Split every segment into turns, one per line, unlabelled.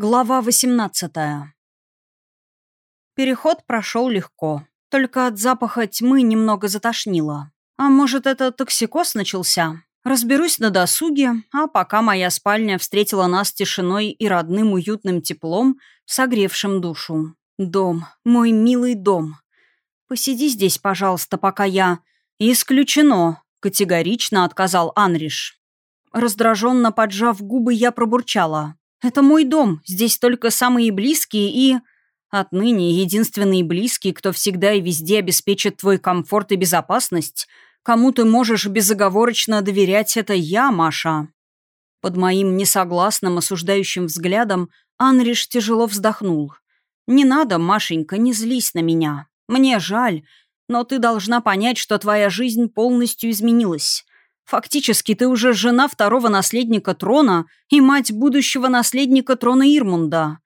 Глава 18 Переход прошел легко. Только от запаха тьмы немного затошнило. А может, это токсикоз начался? Разберусь на досуге, а пока моя спальня встретила нас тишиной и родным уютным теплом, согревшим душу. Дом. Мой милый дом. Посиди здесь, пожалуйста, пока я... Исключено, категорично отказал Анриш. Раздраженно поджав губы, я пробурчала. Это мой дом, здесь только самые близкие и... Отныне единственные близкие, кто всегда и везде обеспечит твой комфорт и безопасность, кому ты можешь безоговорочно доверять, это я, Маша». Под моим несогласным осуждающим взглядом Анриш тяжело вздохнул. «Не надо, Машенька, не злись на меня. Мне жаль, но ты должна понять, что твоя жизнь полностью изменилась. Фактически ты уже жена второго наследника трона и мать будущего наследника трона Ирмунда.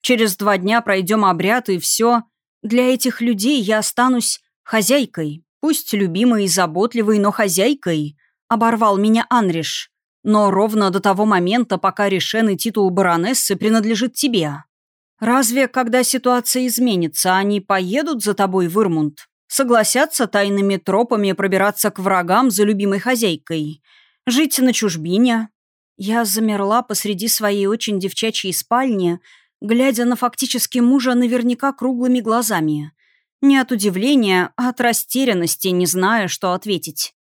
Через два дня пройдем обряд, и все. Для этих людей я останусь хозяйкой. Пусть любимой и заботливой, но хозяйкой. Оборвал меня Анриш. Но ровно до того момента, пока решенный титул баронессы принадлежит тебе. Разве, когда ситуация изменится, они поедут за тобой в Ирмунд? Согласятся тайными тропами пробираться к врагам за любимой хозяйкой, жить на чужбине. Я замерла посреди своей очень девчачьей спальни, глядя на фактически мужа наверняка круглыми глазами. Не от удивления, а от растерянности, не зная, что ответить.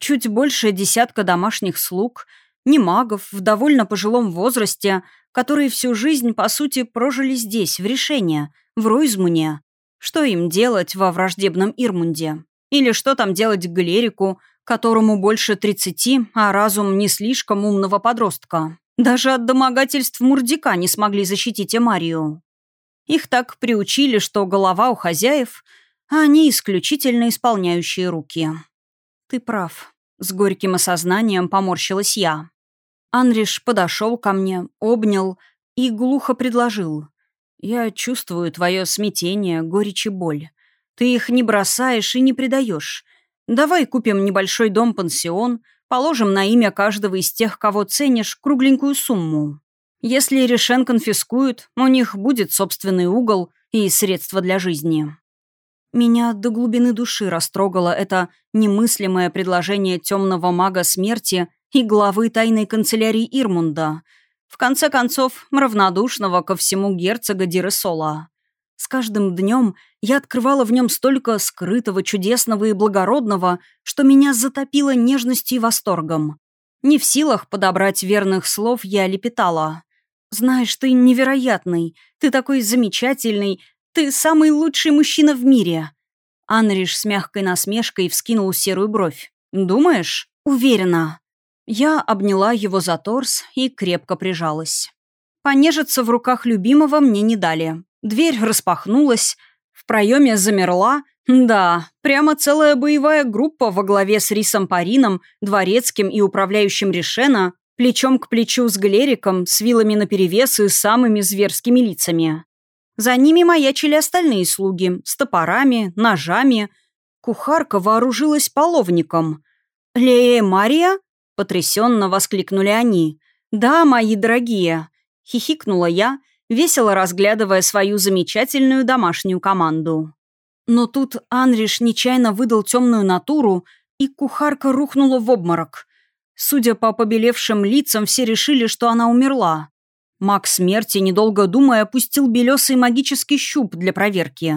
Чуть больше десятка домашних слуг, не магов, в довольно пожилом возрасте, которые всю жизнь, по сути, прожили здесь, в решении, в Ройзмуне, что им делать во враждебном Ирмунде? Или что там делать Галерику, которому больше 30, а разум не слишком умного подростка? Даже от домогательств Мурдика не смогли защитить Эмарию. Их так приучили, что голова у хозяев, а они исключительно исполняющие руки. «Ты прав», — с горьким осознанием поморщилась я. Анриш подошел ко мне, обнял и глухо предложил. Я чувствую твое смятение, горечь и боль. Ты их не бросаешь и не предаешь. Давай купим небольшой дом-пансион, положим на имя каждого из тех, кого ценишь, кругленькую сумму. Если решен конфискуют, у них будет собственный угол и средства для жизни. Меня до глубины души растрогало это немыслимое предложение темного мага смерти и главы тайной канцелярии Ирмунда — в конце концов, равнодушного ко всему герцога Диресола. С каждым днем я открывала в нем столько скрытого, чудесного и благородного, что меня затопило нежностью и восторгом. Не в силах подобрать верных слов, я лепетала. «Знаешь, ты невероятный, ты такой замечательный, ты самый лучший мужчина в мире». Анриш с мягкой насмешкой вскинул серую бровь. «Думаешь?» «Уверена». Я обняла его за торс и крепко прижалась. Понежиться в руках любимого мне не дали. Дверь распахнулась, в проеме замерла. Да, прямо целая боевая группа во главе с Рисом Парином, дворецким и управляющим Решена, плечом к плечу с Глериком, с вилами наперевес и самыми зверскими лицами. За ними маячили остальные слуги, с топорами, ножами. Кухарка вооружилась половником. «Лея Мария?» Потрясенно воскликнули они. «Да, мои дорогие!» — хихикнула я, весело разглядывая свою замечательную домашнюю команду. Но тут Анриш нечаянно выдал темную натуру, и кухарка рухнула в обморок. Судя по побелевшим лицам, все решили, что она умерла. Маг смерти, недолго думая, опустил белесый магический щуп для проверки.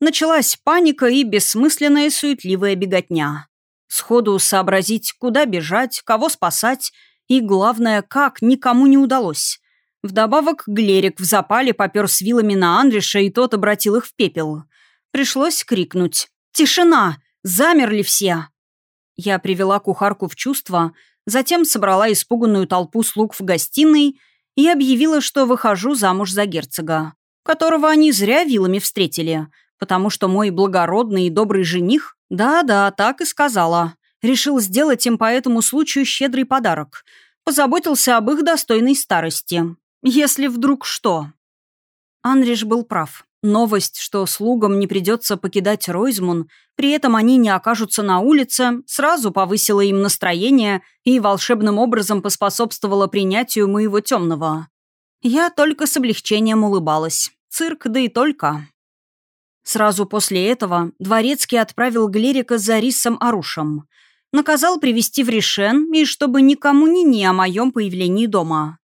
Началась паника и бессмысленная суетливая беготня. Сходу сообразить, куда бежать, кого спасать и, главное, как, никому не удалось. Вдобавок Глерик в запале попер с вилами на Андриша, и тот обратил их в пепел. Пришлось крикнуть «Тишина! Замерли все!» Я привела кухарку в чувство, затем собрала испуганную толпу слуг в гостиной и объявила, что выхожу замуж за герцога, которого они зря вилами встретили, потому что мой благородный и добрый жених да-да, так и сказала. Решил сделать им по этому случаю щедрый подарок. Позаботился об их достойной старости. Если вдруг что. Анриш был прав. Новость, что слугам не придется покидать Ройзмун, при этом они не окажутся на улице, сразу повысила им настроение и волшебным образом поспособствовала принятию моего темного. Я только с облегчением улыбалась. Цирк, да и только. Сразу после этого Дворецкий отправил Глерика за Рисом Арушем. Наказал привести в Решен, и чтобы никому ни ни о моем появлении дома.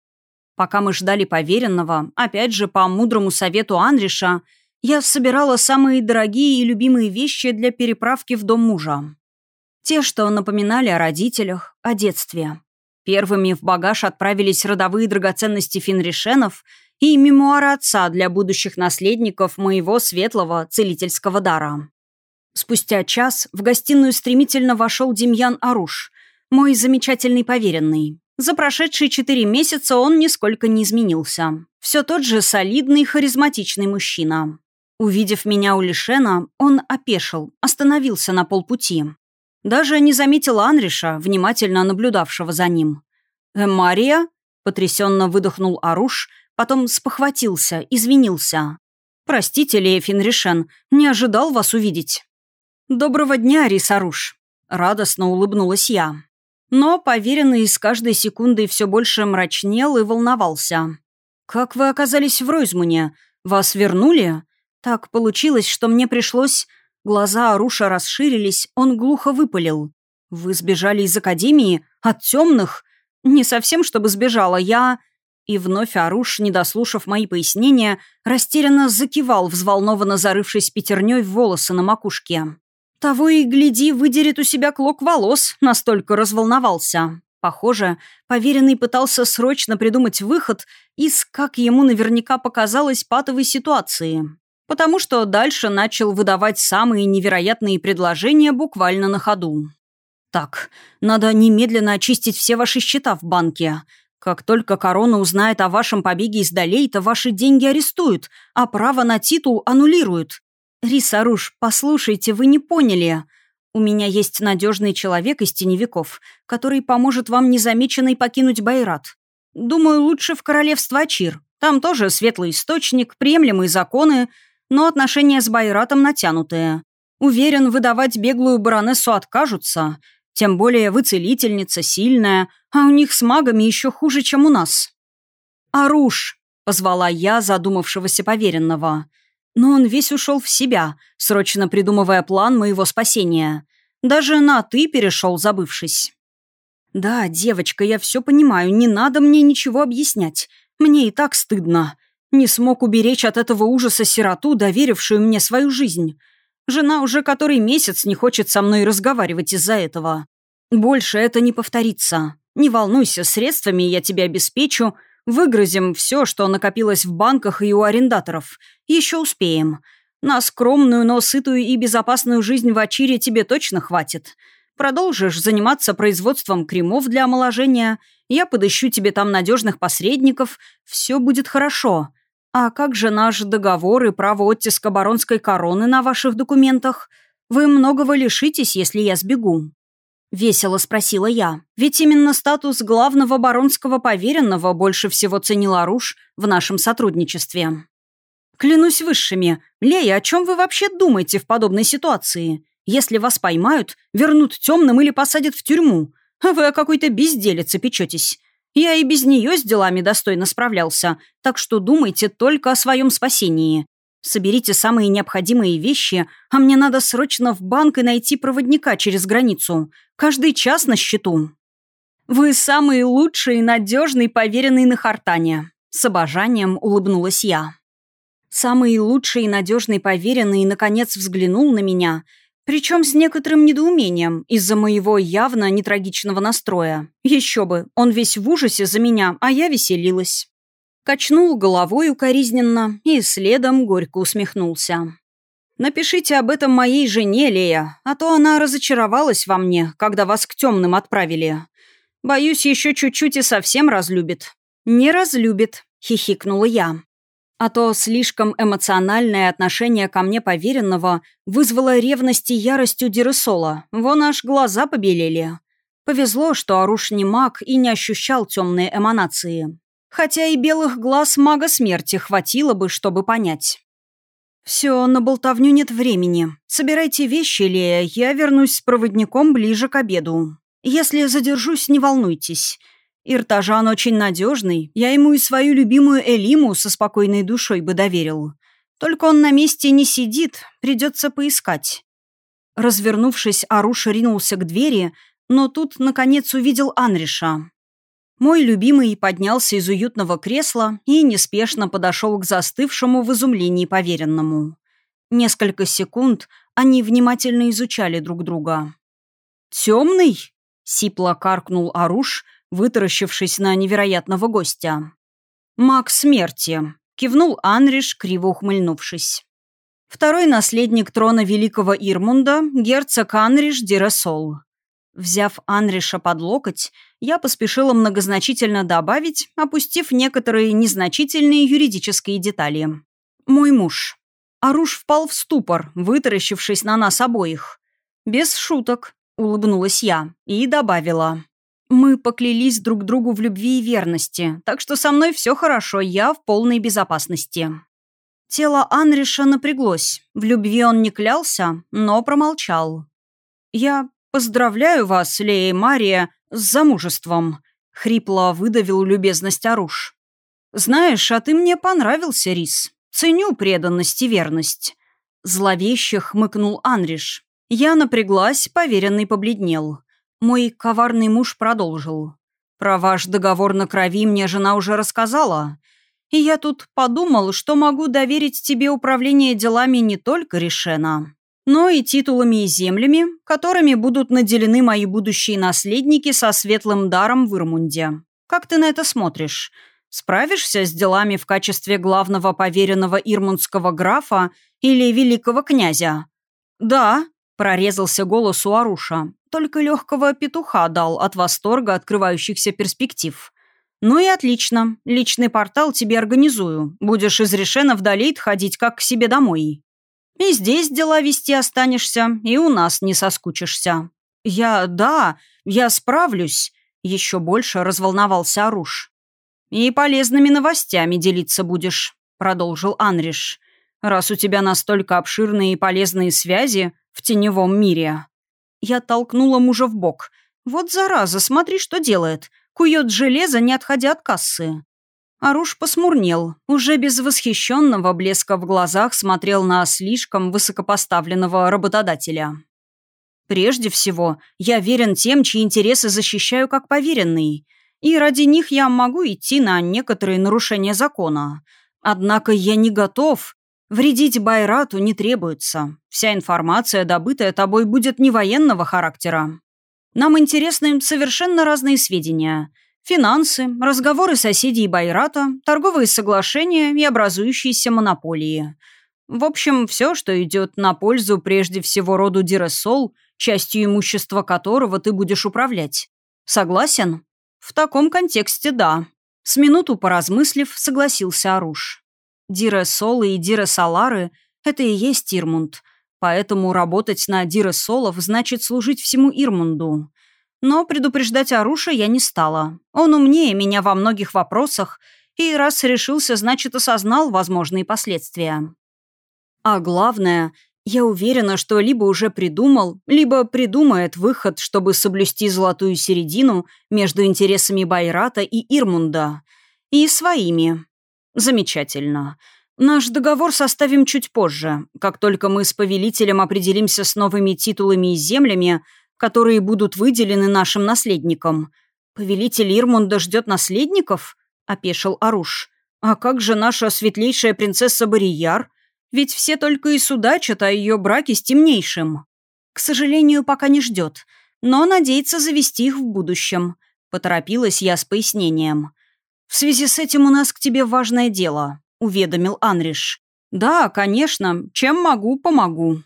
Пока мы ждали поверенного, опять же, по мудрому совету Анриша, я собирала самые дорогие и любимые вещи для переправки в дом мужа. Те, что напоминали о родителях, о детстве. Первыми в багаж отправились родовые драгоценности финрешенов и мемуары отца для будущих наследников моего светлого целительского дара. Спустя час в гостиную стремительно вошел Демьян Аруш, мой замечательный поверенный. За прошедшие четыре месяца он нисколько не изменился. Все тот же солидный, харизматичный мужчина. Увидев меня у Лишена, он опешил, остановился на полпути. Даже не заметил Анриша, внимательно наблюдавшего за ним. «Э, «Мария?» — потрясенно выдохнул Аруш, потом спохватился, извинился. «Простите, Лея Финришен, не ожидал вас увидеть». «Доброго дня, Рис Аруш!» — радостно улыбнулась я. Но поверенный с каждой секундой все больше мрачнел и волновался. «Как вы оказались в Ройзмуне? Вас вернули?» Так получилось, что мне пришлось Глаза Аруша расширились, он глухо выпалил. «Вы сбежали из академии? От темных? Не совсем, чтобы сбежала, я...» И вновь Аруш, не дослушав мои пояснения, растерянно закивал, взволнованно зарывшись пятерней в волосы на макушке. Того и гляди, выдерет у себя клок волос, настолько разволновался. Похоже, поверенный пытался срочно придумать выход из, как ему наверняка показалось, патовой ситуации потому что дальше начал выдавать самые невероятные предложения буквально на ходу. «Так, надо немедленно очистить все ваши счета в банке. Как только корона узнает о вашем побеге из Долейта, ваши деньги арестуют, а право на титул аннулируют. Рисаруш, послушайте, вы не поняли. У меня есть надежный человек из теневиков, который поможет вам незамеченной покинуть Байрат. Думаю, лучше в королевство Ачир. Там тоже светлый источник, приемлемые законы, но отношения с Байратом натянутые. Уверен, выдавать беглую баронессу откажутся. Тем более вы целительница, сильная, а у них с магами еще хуже, чем у нас. «Аруш!» — позвала я задумавшегося поверенного. Но он весь ушел в себя, срочно придумывая план моего спасения. Даже на «ты» перешел, забывшись. «Да, девочка, я все понимаю, не надо мне ничего объяснять. Мне и так стыдно. Не смог уберечь от этого ужаса сироту, доверившую мне свою жизнь. Жена уже который месяц не хочет со мной разговаривать из-за этого. Больше это не повторится. Не волнуйся, средствами я тебе обеспечу. Выгрузим все, что накопилось в банках и у арендаторов. Еще успеем. На скромную, но сытую и безопасную жизнь в Ачире тебе точно хватит. Продолжишь заниматься производством кремов для омоложения. Я подыщу тебе там надежных посредников. Все будет хорошо. «А как же наш договор и право оттиска баронской короны на ваших документах? Вы многого лишитесь, если я сбегу». Весело спросила я, ведь именно статус главного баронского поверенного больше всего ценил Аруш в нашем сотрудничестве. «Клянусь высшими, Лея, о чем вы вообще думаете в подобной ситуации? Если вас поймают, вернут темным или посадят в тюрьму, а вы о какой-то безделице печетесь. Я и без нее с делами достойно справлялся, так что думайте только о своем спасении. Соберите самые необходимые вещи, а мне надо срочно в банк и найти проводника через границу. Каждый час на счету. Вы самый лучший надежный поверенный на Хартане. С обожанием улыбнулась я. Самый лучший и надежный поверенный наконец взглянул на меня – причем с некоторым недоумением из-за моего явно нетрагичного настроя. Еще бы, он весь в ужасе за меня, а я веселилась. Качнул головой укоризненно и следом горько усмехнулся. «Напишите об этом моей жене, Лея, а то она разочаровалась во мне, когда вас к темным отправили. Боюсь, еще чуть-чуть и совсем разлюбит». «Не разлюбит», — хихикнула я. А то слишком эмоциональное отношение ко мне поверенного вызвало ревность и ярость у Диресола. Вон аж глаза побелели. Повезло, что Аруш не маг и не ощущал темные эманации. Хотя и белых глаз мага смерти хватило бы, чтобы понять. «Все, на болтовню нет времени. Собирайте вещи, Лея, я вернусь с проводником ближе к обеду. Если задержусь, не волнуйтесь. Иртажан очень надежный, я ему и свою любимую Элиму со спокойной душой бы доверил. Только он на месте не сидит, придется поискать. Развернувшись, Аруш ринулся к двери, но тут, наконец, увидел Анриша. Мой любимый поднялся из уютного кресла и неспешно подошел к застывшему в изумлении поверенному. Несколько секунд они внимательно изучали друг друга. «Темный?» — сипло каркнул Аруш, вытаращившись на невероятного гостя. «Маг смерти», — кивнул Анриш, криво ухмыльнувшись. Второй наследник трона великого Ирмунда — герцог Анриш Диресол. Взяв Анриша под локоть, я поспешила многозначительно добавить, опустив некоторые незначительные юридические детали. «Мой муж». Аруш впал в ступор, вытаращившись на нас обоих. «Без шуток», — улыбнулась я и добавила. «Мы поклялись друг другу в любви и верности, так что со мной все хорошо, я в полной безопасности». Тело Анриша напряглось. В любви он не клялся, но промолчал. «Я поздравляю вас, Лея и Мария, с замужеством», — хрипло выдавил любезность Аруш. «Знаешь, а ты мне понравился, Рис. Ценю преданность и верность». Зловеще хмыкнул Анриш. Я напряглась, поверенный побледнел. Мой коварный муж продолжил. «Про ваш договор на крови мне жена уже рассказала. И я тут подумал, что могу доверить тебе управление делами не только Решена, но и титулами и землями, которыми будут наделены мои будущие наследники со светлым даром в Ирмунде. Как ты на это смотришь? Справишься с делами в качестве главного поверенного ирмундского графа или великого князя? Да, прорезался голос у Аруша. Только легкого петуха дал от восторга открывающихся перспектив. «Ну и отлично. Личный портал тебе организую. Будешь из Решена вдали ходить, как к себе домой. И здесь дела вести останешься, и у нас не соскучишься». «Я... да, я справлюсь», — еще больше разволновался Аруш. «И полезными новостями делиться будешь», — продолжил Анриш. «Раз у тебя настолько обширные и полезные связи в теневом мире». Я толкнула мужа в бок. «Вот зараза, смотри, что делает. Кует железо, не отходя от кассы. Аруш посмурнел, уже без восхищенного блеска в глазах смотрел на слишком высокопоставленного работодателя. «Прежде всего, я верен тем, чьи интересы защищаю как поверенный, и ради них я могу идти на некоторые нарушения закона. Однако я не готов. Вредить Байрату не требуется. Вся информация, добытая тобой, будет не военного характера. Нам интересны совершенно разные сведения. Финансы, разговоры соседей Байрата, торговые соглашения и образующиеся монополии. В общем, все, что идет на пользу прежде всего роду Диресол, частью имущества которого ты будешь управлять. Согласен? В таком контексте да. С минуту поразмыслив, согласился Аруш. Диресолы и Диресолары — это и есть Ирмунд — Поэтому работать на Дира Солов значит служить всему Ирмунду. Но предупреждать Аруша я не стала. Он умнее меня во многих вопросах, и раз решился, значит, осознал возможные последствия. А главное, я уверена, что либо уже придумал, либо придумает выход, чтобы соблюсти золотую середину между интересами Байрата и Ирмунда. И своими. Замечательно. Наш договор составим чуть позже, как только мы с повелителем определимся с новыми титулами и землями, которые будут выделены нашим наследникам. Повелитель Ирмунда ждет наследников? опешил Аруш. А как же наша светлейшая принцесса Барияр? Ведь все только и судачат о ее браке с темнейшим. К сожалению, пока не ждет, но надеется завести их в будущем. Поторопилась я с пояснением. В связи с этим у нас к тебе важное дело. — уведомил Анриш. «Да, конечно. Чем могу, помогу».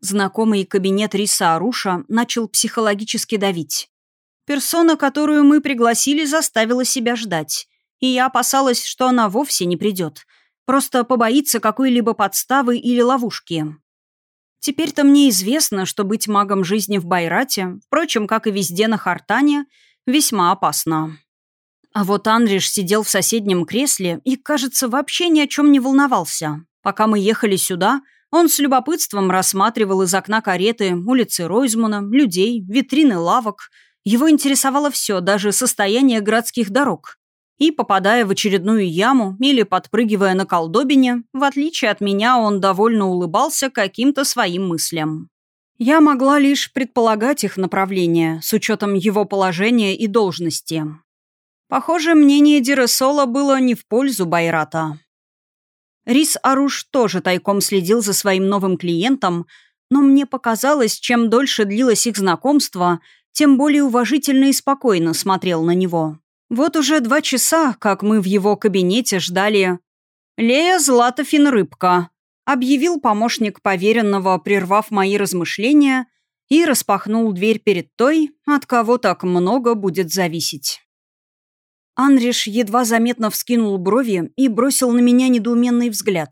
Знакомый кабинет Риса Аруша начал психологически давить. Персона, которую мы пригласили, заставила себя ждать. И я опасалась, что она вовсе не придет. Просто побоится какой-либо подставы или ловушки. Теперь-то мне известно, что быть магом жизни в Байрате, впрочем, как и везде на Хартане, весьма опасно. А вот Анриш сидел в соседнем кресле и, кажется, вообще ни о чем не волновался. Пока мы ехали сюда, он с любопытством рассматривал из окна кареты улицы Ройзмана, людей, витрины лавок Его интересовало все, даже состояние городских дорог. И, попадая в очередную яму или подпрыгивая на колдобине, в отличие от меня, он довольно улыбался каким-то своим мыслям. Я могла лишь предполагать их направление, с учетом его положения и должности. Похоже, мнение Диресола было не в пользу Байрата. Рис Аруш тоже тайком следил за своим новым клиентом, но мне показалось, чем дольше длилось их знакомство, тем более уважительно и спокойно смотрел на него. Вот уже два часа, как мы в его кабинете ждали «Лея Златофин-рыбка», объявил помощник поверенного, прервав мои размышления, и распахнул дверь перед той, от кого так много будет зависеть. Анриш едва заметно вскинул брови и бросил на меня недоуменный взгляд.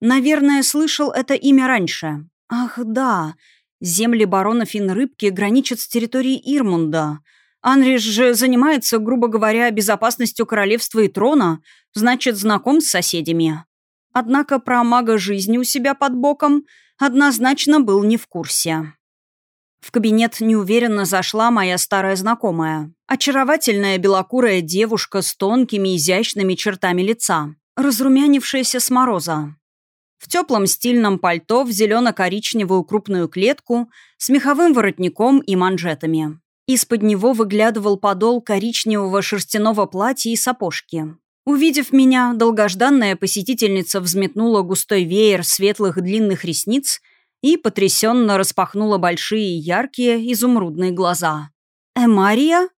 Наверное, слышал это имя раньше. Ах, да, земли барона Финрыбки граничат с территорией Ирмунда. Анриш же занимается, грубо говоря, безопасностью королевства и трона, значит, знаком с соседями. Однако про мага жизни у себя под боком однозначно был не в курсе. В кабинет неуверенно зашла моя старая знакомая. Очаровательная белокурая девушка с тонкими изящными чертами лица, разрумянившаяся с мороза. В теплом стильном пальто в зелено-коричневую крупную клетку с меховым воротником и манжетами. Из-под него выглядывал подол коричневого шерстяного платья и сапожки. Увидев меня, долгожданная посетительница взметнула густой веер светлых длинных ресниц – и потрясенно распахнула большие яркие изумрудные глаза. «Эмария?»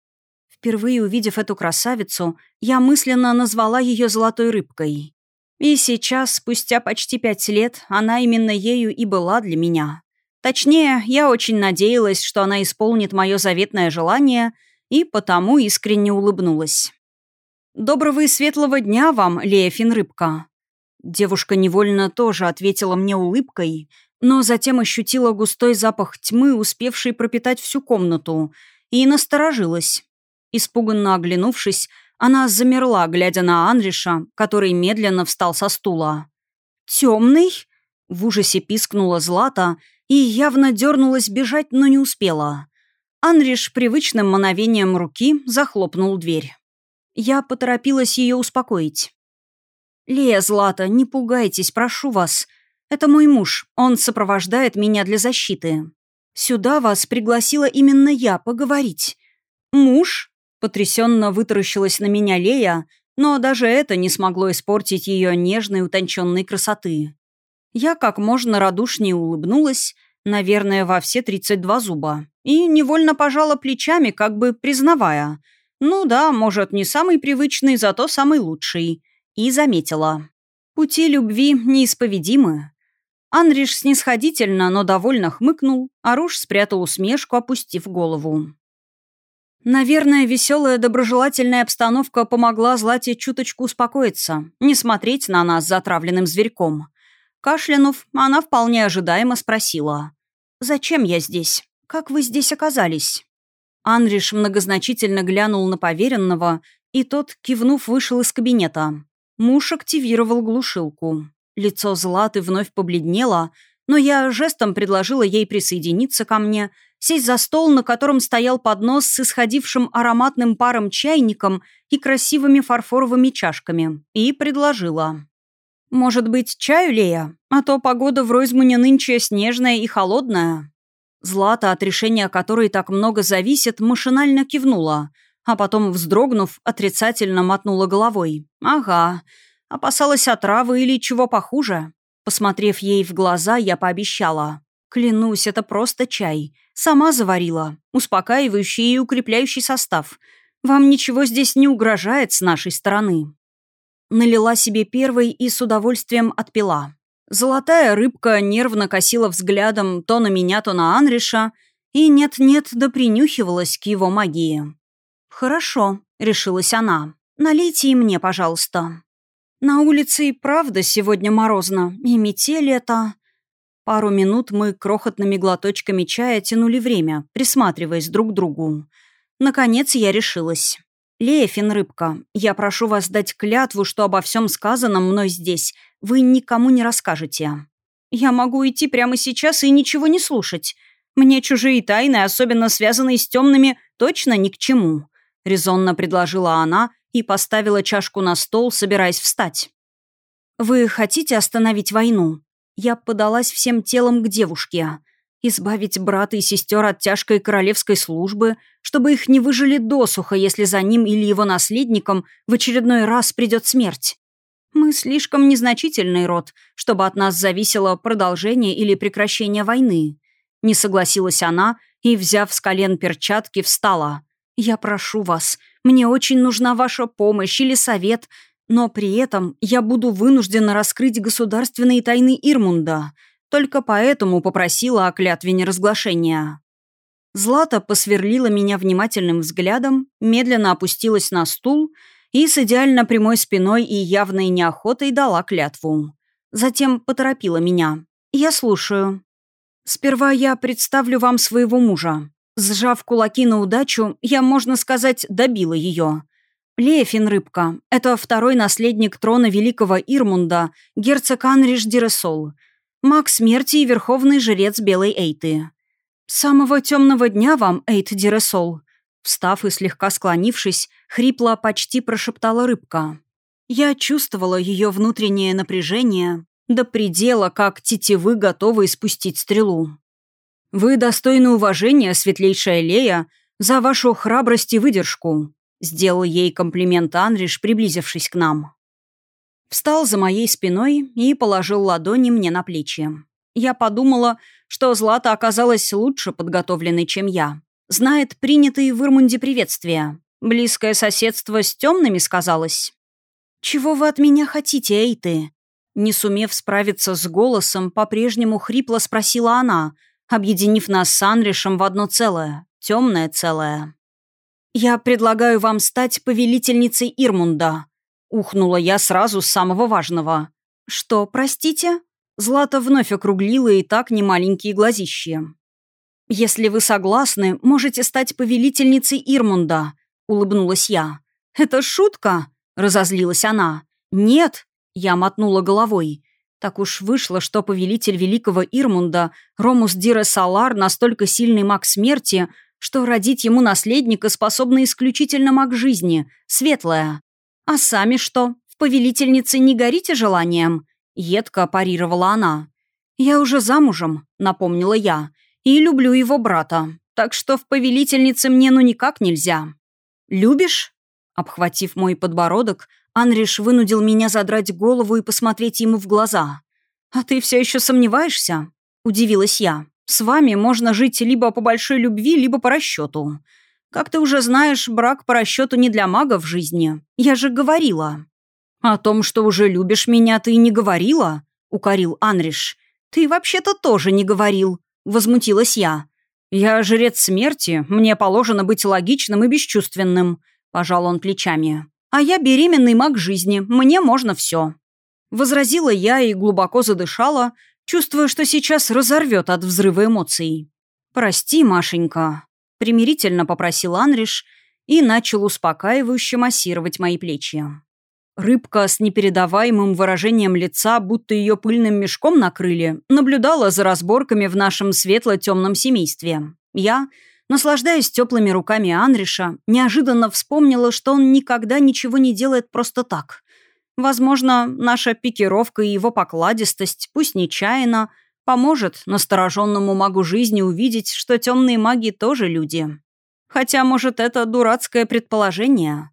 Впервые увидев эту красавицу, я мысленно назвала ее золотой рыбкой. И сейчас, спустя почти пять лет, она именно ею и была для меня. Точнее, я очень надеялась, что она исполнит мое заветное желание, и потому искренне улыбнулась. «Доброго и светлого дня вам, Лея Финрыбка!» Девушка невольно тоже ответила мне улыбкой, но затем ощутила густой запах тьмы, успевший пропитать всю комнату, и насторожилась. Испуганно оглянувшись, она замерла, глядя на Анриша, который медленно встал со стула. «Темный?» — в ужасе пискнула Злата и явно дернулась бежать, но не успела. Анриш привычным мановением руки захлопнул дверь. Я поторопилась ее успокоить. «Лея, Злата, не пугайтесь, прошу вас. Это мой муж. Он сопровождает меня для защиты. Сюда вас пригласила именно я поговорить. Муж? Потрясенно вытаращилась на меня Лея, но даже это не смогло испортить ее нежной утонченной красоты. Я как можно радушнее улыбнулась, наверное, во все 32 зуба, и невольно пожала плечами, как бы признавая. Ну да, может, не самый привычный, зато самый лучший. И заметила. Пути любви неисповедимы. Анриш снисходительно, но довольно хмыкнул, а Руш спрятал усмешку, опустив голову. Наверное, веселая доброжелательная обстановка помогла Злате чуточку успокоиться, не смотреть на нас затравленным зверьком. Кашлянув, она вполне ожидаемо спросила. «Зачем я здесь? Как вы здесь оказались?» Анриш многозначительно глянул на поверенного, и тот, кивнув, вышел из кабинета. Муж активировал глушилку. Лицо Златы вновь побледнело, но я жестом предложила ей присоединиться ко мне, сесть за стол, на котором стоял поднос с исходившим ароматным паром чайником и красивыми фарфоровыми чашками, и предложила. «Может быть, чаю, Лея? А то погода в Ройзмуне нынче снежная и холодная». Злата, от решения которой так много зависит, машинально кивнула, а потом, вздрогнув, отрицательно мотнула головой. «Ага, Опасалась отравы или чего похуже. Посмотрев ей в глаза, я пообещала. Клянусь, это просто чай. Сама заварила. Успокаивающий и укрепляющий состав. Вам ничего здесь не угрожает с нашей стороны. Налила себе первой и с удовольствием отпила. Золотая рыбка нервно косила взглядом то на меня, то на Анриша, и нет-нет да принюхивалась к его магии. «Хорошо», — решилась она. «Налейте и мне, пожалуйста». На улице и правда сегодня морозно, и метель это... Пару минут мы крохотными глоточками чая тянули время, присматриваясь друг к другу. Наконец я решилась. «Лея Финрыбка, я прошу вас дать клятву, что обо всем сказанном мной здесь вы никому не расскажете. Я могу идти прямо сейчас и ничего не слушать. Мне чужие тайны, особенно связанные с темными, точно ни к чему», — резонно предложила она и поставила чашку на стол, собираясь встать. «Вы хотите остановить войну?» Я подалась всем телом к девушке. Избавить брата и сестер от тяжкой королевской службы, чтобы их не выжили досуха, если за ним или его наследником в очередной раз придет смерть. Мы слишком незначительный род, чтобы от нас зависело продолжение или прекращение войны. Не согласилась она и, взяв с колен перчатки, встала. «Я прошу вас, мне очень нужна ваша помощь или совет, но при этом я буду вынуждена раскрыть государственные тайны Ирмунда. Только поэтому попросила о клятве неразглашения». Злата посверлила меня внимательным взглядом, медленно опустилась на стул и с идеально прямой спиной и явной неохотой дала клятву. Затем поторопила меня. «Я слушаю. Сперва я представлю вам своего мужа. Сжав кулаки на удачу, я, можно сказать, добила ее. Лефин Рыбка — это второй наследник трона великого Ирмунда, герцог Анриш Диресол, маг смерти и верховный жрец Белой Эйты. Самого темного дня вам, Эйт Диресол, Встав и слегка склонившись, хрипло почти прошептала рыбка. Я чувствовала ее внутреннее напряжение, до предела, как тетивы готовы испустить стрелу. «Вы достойны уважения, светлейшая Лея, за вашу храбрость и выдержку», сделал ей комплимент Анриш, приблизившись к нам. Встал за моей спиной и положил ладони мне на плечи. Я подумала, что Злата оказалась лучше подготовленной, чем я. Знает принятые в Ирмунде приветствия. Близкое соседство с темными сказалось. «Чего вы от меня хотите, эй ты?» Не сумев справиться с голосом, по-прежнему хрипло спросила она, объединив нас с Анришем в одно целое, темное целое. «Я предлагаю вам стать повелительницей Ирмунда», — ухнула я сразу с самого важного. «Что, простите?» Злата вновь округлила и так немаленькие глазища. «Если вы согласны, можете стать повелительницей Ирмунда», — улыбнулась я. «Это шутка?» — разозлилась она. «Нет», — я мотнула головой. Так уж вышло, что повелитель великого Ирмунда, Ромус Дире Салар, настолько сильный маг смерти, что родить ему наследника способна исключительно маг жизни, светлая. «А сами что, в повелительнице не горите желанием?» — едко парировала она. «Я уже замужем», — напомнила я и люблю его брата, так что в повелительнице мне ну никак нельзя. Любишь?» Обхватив мой подбородок, Анриш вынудил меня задрать голову и посмотреть ему в глаза. «А ты все еще сомневаешься?» – удивилась я. «С вами можно жить либо по большой любви, либо по расчету. Как ты уже знаешь, брак по расчету не для мага в жизни. Я же говорила». «О том, что уже любишь меня, ты не говорила?» – укорил Анриш. «Ты вообще-то тоже не говорил», — возмутилась я. «Я жрец смерти, мне положено быть логичным и бесчувственным», — пожал он плечами. «А я беременный маг жизни, мне можно все». Возразила я и глубоко задышала, чувствуя, что сейчас разорвет от взрыва эмоций. «Прости, Машенька», — примирительно попросил Анриш и начал успокаивающе массировать мои плечи. Рыбка с непередаваемым выражением лица, будто ее пыльным мешком накрыли, наблюдала за разборками в нашем светло-темном семействе. Я, наслаждаясь теплыми руками Анриша, неожиданно вспомнила, что он никогда ничего не делает просто так. Возможно, наша пикировка и его покладистость, пусть нечаянно, поможет настороженному магу жизни увидеть, что темные маги тоже люди. Хотя, может, это дурацкое предположение.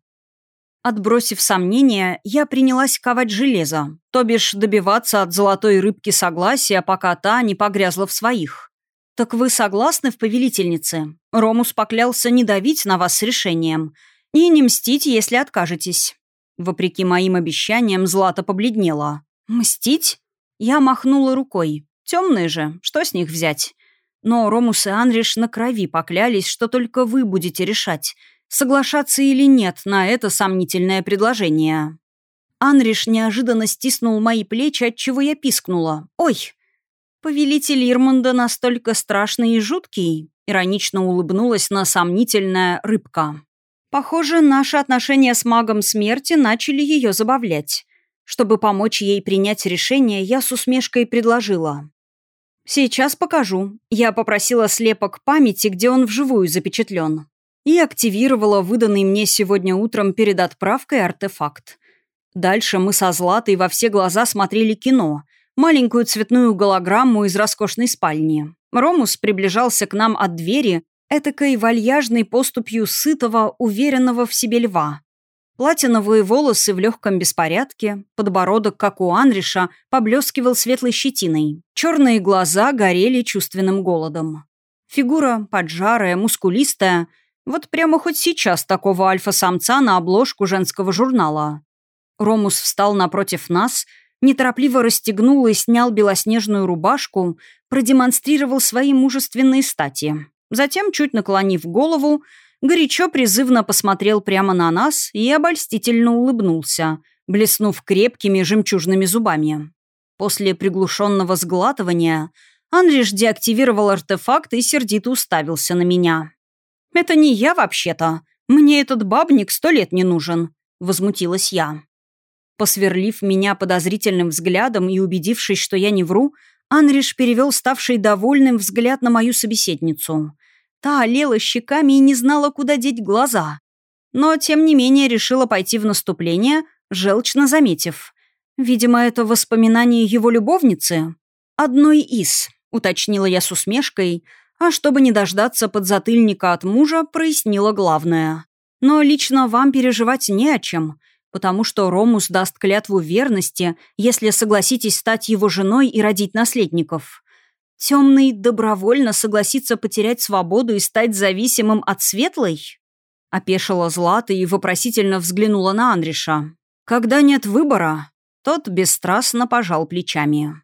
Отбросив сомнения, я принялась ковать железо, то бишь добиваться от золотой рыбки согласия, пока та не погрязла в своих. «Так вы согласны в повелительнице? Ромус поклялся не давить на вас с решением и не мстить, если откажетесь». Вопреки моим обещаниям, Злата побледнела. «Мстить?» Я махнула рукой. «Темные же, что с них взять?» Но Ромус и Анриш на крови поклялись, что только вы будете решать, соглашаться или нет на это сомнительное предложение. Анриш неожиданно стиснул мои плечи, отчего я пискнула. «Ой!» «Повелитель Ирмунда настолько страшный и жуткий», иронично улыбнулась на сомнительная рыбка. Похоже, наши отношения с магом смерти начали ее забавлять. Чтобы помочь ей принять решение, я с усмешкой предложила. «Сейчас покажу. Я попросила слепок памяти, где он вживую запечатлен. И активировала выданный мне сегодня утром перед отправкой артефакт. Дальше мы со Златой во все глаза смотрели кино. Маленькую цветную голограмму из роскошной спальни. Ромус приближался к нам от двери, этакой вальяжной поступью сытого, уверенного в себе льва. Платиновые волосы в легком беспорядке, подбородок, как у Анриша, поблескивал светлой щетиной. Черные глаза горели чувственным голодом. Фигура поджарая, мускулистая. Вот прямо хоть сейчас такого альфа-самца на обложку женского журнала. Ромус встал напротив нас, неторопливо расстегнул и снял белоснежную рубашку, продемонстрировал свои мужественные стати. Затем, чуть наклонив голову, горячо призывно посмотрел прямо на нас и обольстительно улыбнулся, блеснув крепкими жемчужными зубами. После приглушенного сглатывания Анриш деактивировал артефакт и сердито уставился на меня. «Это не я вообще-то. Мне этот бабник сто лет не нужен», — возмутилась я. Посверлив меня подозрительным взглядом и убедившись, что я не вру, Анриш перевел ставший довольным взгляд на мою собеседницу. Та олела щеками и не знала, куда деть глаза. Но, тем не менее, решила пойти в наступление, желчно заметив. Видимо, это воспоминание его любовницы. «Одной из», — уточнила я с усмешкой, а чтобы не дождаться подзатыльника от мужа, прояснила главное. «Но лично вам переживать не о чем потому что Ромус даст клятву верности, если согласитесь стать его женой и родить наследников. Темный добровольно согласится потерять свободу и стать зависимым от светлой? Опешила Злата и вопросительно взглянула на Андриша. Когда нет выбора, тот бесстрастно пожал плечами.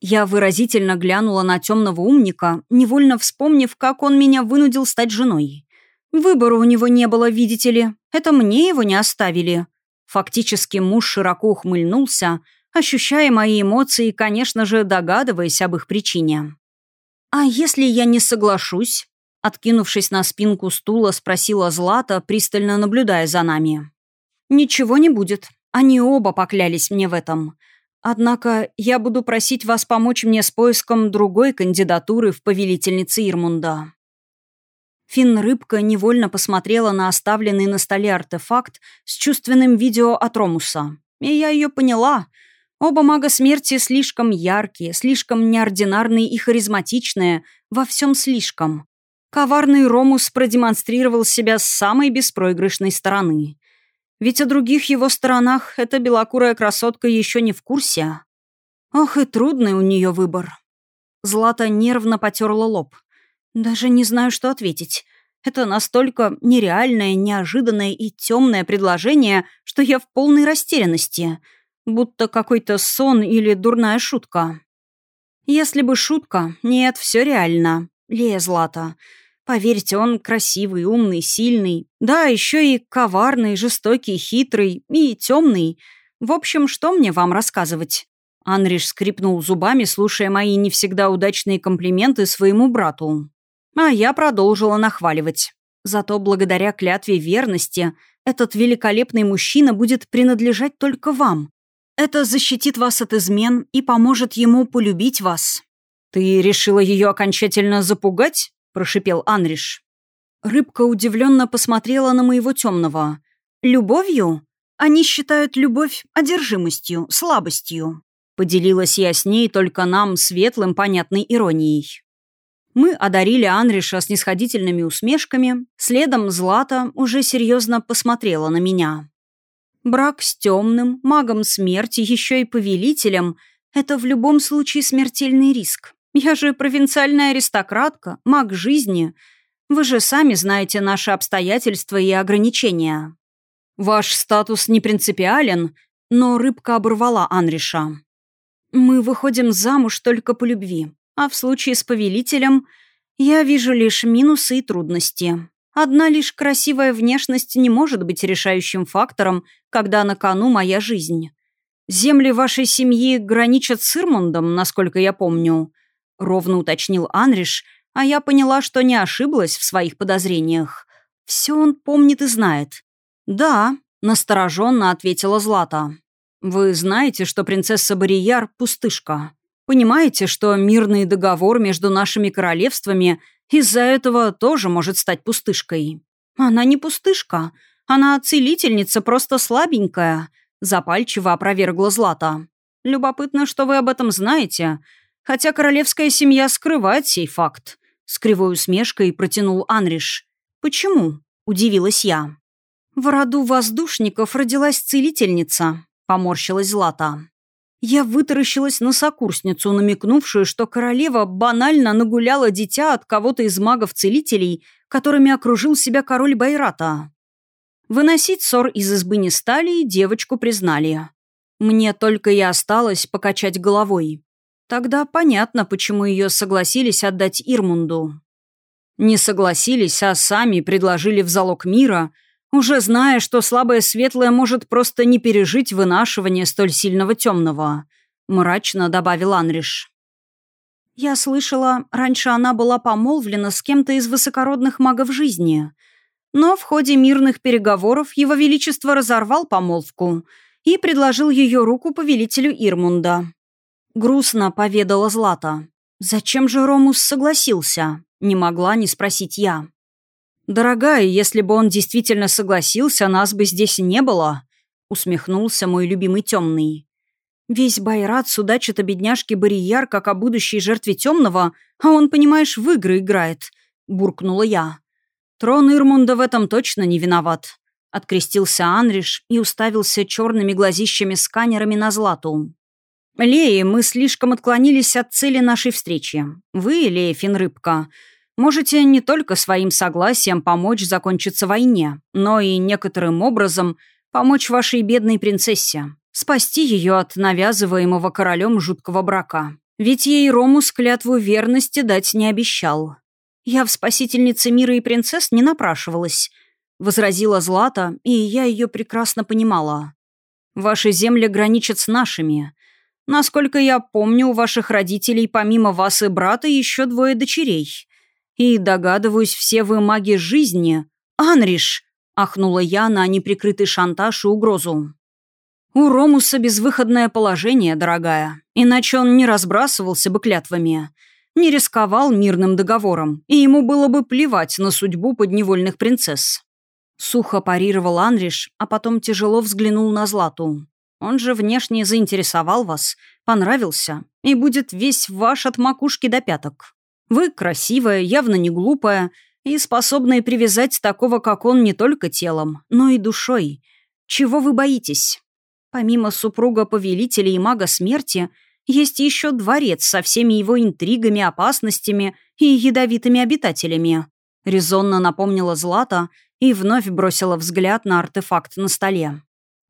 Я выразительно глянула на темного умника, невольно вспомнив, как он меня вынудил стать женой. Выбора у него не было, видите ли. Это мне его не оставили. Фактически муж широко ухмыльнулся, ощущая мои эмоции и, конечно же, догадываясь об их причине. «А если я не соглашусь?» Откинувшись на спинку стула, спросила Злата, пристально наблюдая за нами. «Ничего не будет. Они оба поклялись мне в этом. Однако я буду просить вас помочь мне с поиском другой кандидатуры в повелительнице Ирмунда». Финн-рыбка невольно посмотрела на оставленный на столе артефакт с чувственным видео от Ромуса. И я ее поняла. Оба мага смерти слишком яркие, слишком неординарные и харизматичные, во всем слишком. Коварный Ромус продемонстрировал себя с самой беспроигрышной стороны. Ведь о других его сторонах эта белокурая красотка еще не в курсе. Ох, и трудный у нее выбор. Злата нервно потерла лоб. Даже не знаю, что ответить. Это настолько нереальное, неожиданное и темное предложение, что я в полной растерянности. Будто какой-то сон или дурная шутка. Если бы шутка, нет, все реально. Лея Злата. Поверьте, он красивый, умный, сильный. Да, еще и коварный, жестокий, хитрый и темный. В общем, что мне вам рассказывать? Анриш скрипнул зубами, слушая мои не всегда удачные комплименты своему брату. А я продолжила нахваливать. Зато благодаря клятве верности этот великолепный мужчина будет принадлежать только вам. Это защитит вас от измен и поможет ему полюбить вас». «Ты решила ее окончательно запугать?» – прошипел Анриш. Рыбка удивленно посмотрела на моего темного. «Любовью? Они считают любовь одержимостью, слабостью». Поделилась я с ней только нам светлым понятной иронией. Мы одарили Анриша снисходительными усмешками, следом Злата уже серьезно посмотрела на меня. Брак с темным, магом смерти, еще и повелителем — это в любом случае смертельный риск. Я же провинциальная аристократка, маг жизни. Вы же сами знаете наши обстоятельства и ограничения. Ваш статус не принципиален, но рыбка оборвала Анриша. Мы выходим замуж только по любви. А в случае с повелителем я вижу лишь минусы и трудности. Одна лишь красивая внешность не может быть решающим фактором, когда на кону моя жизнь. Земли вашей семьи граничат с Ирмундом, насколько я помню», — ровно уточнил Анриш, а я поняла, что не ошиблась в своих подозрениях. Все он помнит и знает. «Да», — настороженно ответила Злата. «Вы знаете, что принцесса Барияр — пустышка?» — Понимаете, что мирный договор между нашими королевствами из-за этого тоже может стать пустышкой?» «Она не пустышка. Она целительница, просто слабенькая», — запальчиво опровергла Злата. «Любопытно, что вы об этом знаете, хотя королевская семья скрывает сей факт», — с кривой усмешкой протянул Анриш. «Почему?» — удивилась я. «В роду воздушников родилась целительница», — поморщилась Злата. Я вытаращилась на сокурсницу, намекнувшую, что королева банально нагуляла дитя от кого-то из магов-целителей, которыми окружил себя король Байрата. Выносить ссор из избы не стали, и девочку признали. Мне только и осталось покачать головой. Тогда понятно, почему ее согласились отдать Ирмунду. Не согласились, а сами предложили в залог мира, уже зная, что слабое светлое может просто не пережить вынашивание столь сильного темного», — мрачно добавил Анриш. «Я слышала, раньше она была помолвлена с кем-то из высокородных магов жизни. Но в ходе мирных переговоров его величество разорвал помолвку и предложил ее руку повелителю Ирмунда». Грустно поведала Злата. «Зачем же Ромус согласился?» — не могла не спросить я. «Дорогая, если бы он действительно согласился, нас бы здесь не было», — усмехнулся мой любимый темный. «Весь Байрат судачит о бедняжке Барияр, как о будущей жертве темного, а он, понимаешь, в игры играет», — буркнула я. «Трон Ирмунда в этом точно не виноват», — открестился Анриш и уставился черными глазищами-сканерами на Злату. «Лея, мы слишком отклонились от цели нашей встречи. Вы, Лея Финрыбка, — Можете не только своим согласием помочь закончиться войне, но и некоторым образом помочь вашей бедной принцессе, спасти ее от навязываемого королем жуткого брака. Ведь ей Ромус клятву верности дать не обещал. Я в спасительнице мира и принцесс не напрашивалась, возразила Злата, и я ее прекрасно понимала. Ваши земли граничат с нашими. Насколько я помню, у ваших родителей помимо вас и брата еще двое дочерей. И, догадываюсь, все вы маги жизни. Анриш!» — ахнула я на неприкрытый шантаж и угрозу. «У Ромуса безвыходное положение, дорогая. Иначе он не разбрасывался бы клятвами, не рисковал мирным договором, и ему было бы плевать на судьбу подневольных принцесс». Сухо парировал Анриш, а потом тяжело взглянул на Злату. «Он же внешне заинтересовал вас, понравился, и будет весь ваш от макушки до пяток. Вы красивая, явно не глупая и способная привязать такого, как он, не только телом, но и душой. Чего вы боитесь? Помимо супруга повелителя и мага смерти, есть еще дворец со всеми его интригами, опасностями и ядовитыми обитателями. Резонно напомнила Злата и вновь бросила взгляд на артефакт на столе.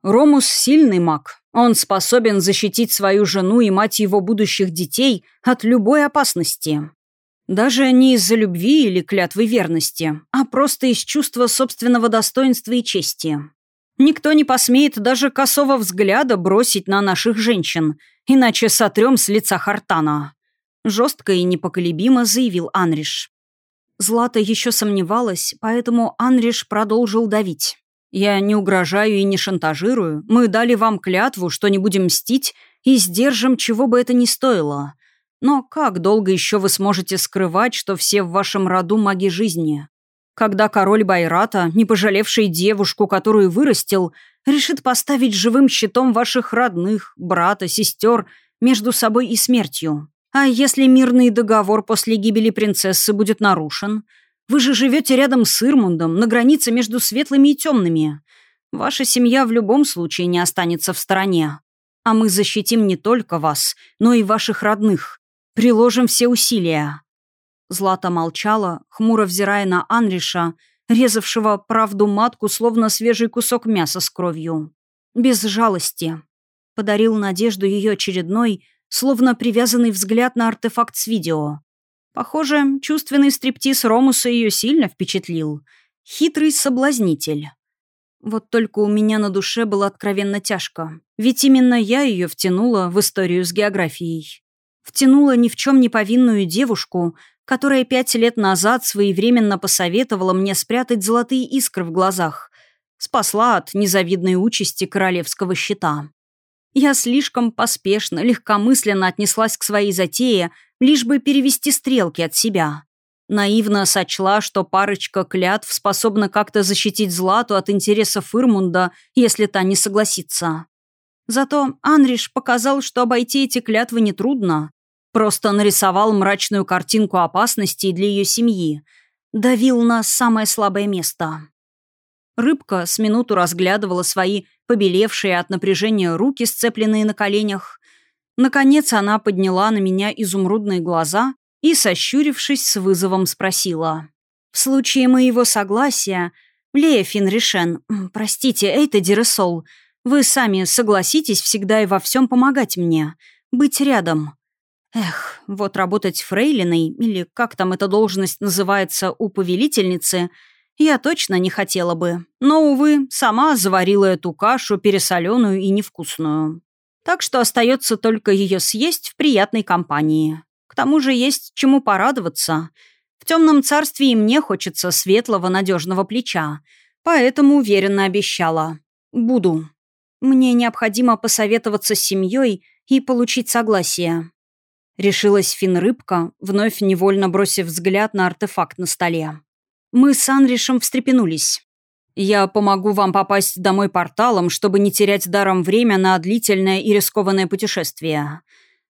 Ромус — сильный маг. Он способен защитить свою жену и мать его будущих детей от любой опасности. Даже не из-за любви или клятвы верности, а просто из чувства собственного достоинства и чести. Никто не посмеет даже косого взгляда бросить на наших женщин, иначе сотрем с лица Хартана. Жестко и непоколебимо заявил Анриш. Злата еще сомневалась, поэтому Анриш продолжил давить. «Я не угрожаю и не шантажирую. Мы дали вам клятву, что не будем мстить и сдержим, чего бы это ни стоило. Но как долго еще вы сможете скрывать, что все в вашем роду маги жизни? Когда король Байрата, не пожалевший девушку, которую вырастил, решит поставить живым щитом ваших родных, брата, сестер между собой и смертью? А если мирный договор после гибели принцессы будет нарушен? Вы же живете рядом с Ирмундом, на границе между светлыми и темными. Ваша семья в любом случае не останется в стороне. А мы защитим не только вас, но и ваших родных. Приложим все усилия». Злата молчала, хмуро взирая на Анриша, резавшего правду матку, словно свежий кусок мяса с кровью. Без жалости. Подарил надежду ее очередной, словно привязанный взгляд на артефакт с видео. Похоже, чувственный стриптиз Ромуса ее сильно впечатлил. Хитрый соблазнитель. Вот только у меня на душе было откровенно тяжко. Ведь именно я ее втянула в историю с географией. Втянула ни в чем не повинную девушку, которая пять лет назад своевременно посоветовала мне спрятать золотые искры в глазах. Спасла от незавидной участи королевского щита. Я слишком поспешно, легкомысленно отнеслась к своей затее, лишь бы перевести стрелки от себя. Наивно сочла, что парочка клятв способна как-то защитить Злату от интересов Ирмунда, если та не согласится. Зато Анриш показал, что обойти эти клятвы нетрудно. Просто нарисовал мрачную картинку опасностей для ее семьи. Давил на самое слабое место. Рыбка с минуту разглядывала свои побелевшие от напряжения руки, сцепленные на коленях. Наконец она подняла на меня изумрудные глаза и, сощурившись, с вызовом спросила. «В случае моего согласия, Лея Финришен, простите, Эйта Диресол, вы сами согласитесь всегда и во всем помогать мне, быть рядом. Эх, вот работать фрейлиной, или как там эта должность называется у повелительницы — я точно не хотела бы. Но, увы, сама заварила эту кашу, пересоленую и невкусную. Так что остается только ее съесть в приятной компании. К тому же есть чему порадоваться. В темном царстве и мне хочется светлого, надежного плеча. Поэтому уверенно обещала. Буду. Мне необходимо посоветоваться с семьей и получить согласие. Решилась фин-рыбка, вновь невольно бросив взгляд на артефакт на столе. Мы с Анришем встрепенулись. «Я помогу вам попасть домой порталом, чтобы не терять даром время на длительное и рискованное путешествие.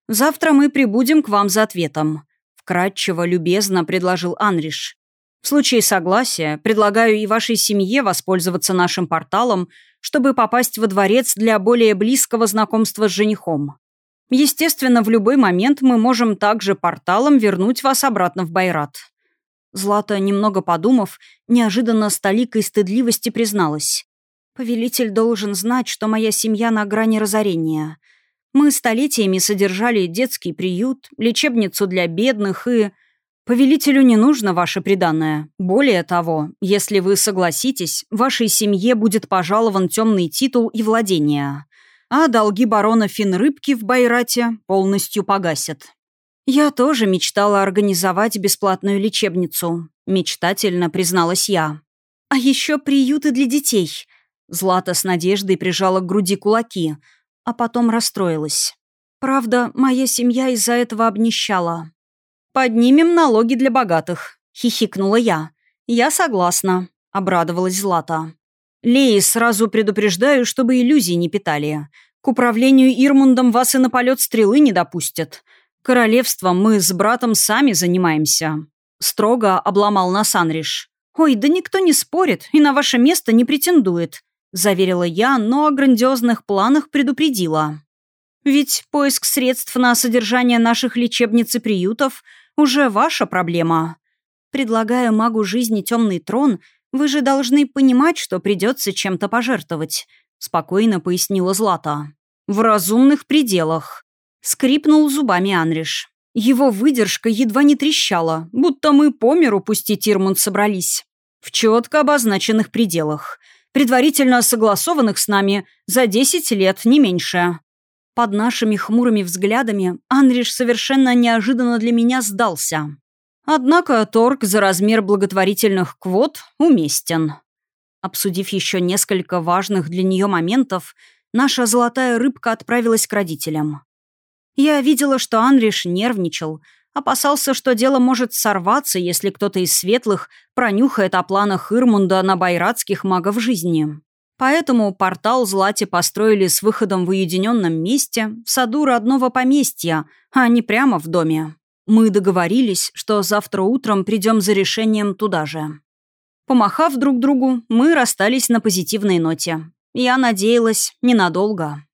Завтра мы прибудем к вам за ответом», — вкратчиво, любезно предложил Анриш. «В случае согласия предлагаю и вашей семье воспользоваться нашим порталом, чтобы попасть во дворец для более близкого знакомства с женихом. Естественно, в любой момент мы можем также порталом вернуть вас обратно в Байрат». Злата, немного подумав, неожиданно с толикой стыдливости призналась. «Повелитель должен знать, что моя семья на грани разорения. Мы столетиями содержали детский приют, лечебницу для бедных и... Повелителю не нужно ваше приданное. Более того, если вы согласитесь, вашей семье будет пожалован темный титул и владение, а долги барона Финрыбки в Байрате полностью погасят. «Я тоже мечтала организовать бесплатную лечебницу», — мечтательно призналась я. «А еще приюты для детей». Злата с надеждой прижала к груди кулаки, а потом расстроилась. «Правда, моя семья из-за этого обнищала». «Поднимем налоги для богатых», — хихикнула я. «Я согласна», — обрадовалась Злата. «Леи, сразу предупреждаю, чтобы иллюзий не питали. К управлению Ирмундом вас и на полет стрелы не допустят. Королевством мы с братом сами занимаемся. Строго обломал нас Анриш. «Ой, да никто не спорит и на ваше место не претендует», заверила я, но о грандиозных планах предупредила. «Ведь поиск средств на содержание наших лечебниц и приютов уже ваша проблема. Предлагаю магу жизни темный трон, вы же должны понимать, что придется чем-то пожертвовать», спокойно пояснила Злата. «В разумных пределах. Скрипнул зубами Анриш. Его выдержка едва не трещала, будто мы по миру пустить Ирмунд собрались. В четко обозначенных пределах. Предварительно согласованных с нами за 10 лет, не меньше. Под нашими хмурыми взглядами Анриш совершенно неожиданно для меня сдался. Однако торг за размер благотворительных квот уместен. Обсудив еще несколько важных для нее моментов, наша золотая рыбка отправилась к родителям. Я видела, что Анриш нервничал, опасался, что дело может сорваться, если кто-то из светлых пронюхает о планах Ирмунда на байратских магов жизни. Поэтому портал Злате построили с выходом в уединенном месте, в саду родного поместья, а не прямо в доме. Мы договорились, что завтра утром придем за решением туда же. Помахав друг другу, мы расстались на позитивной ноте. Я надеялась, ненадолго.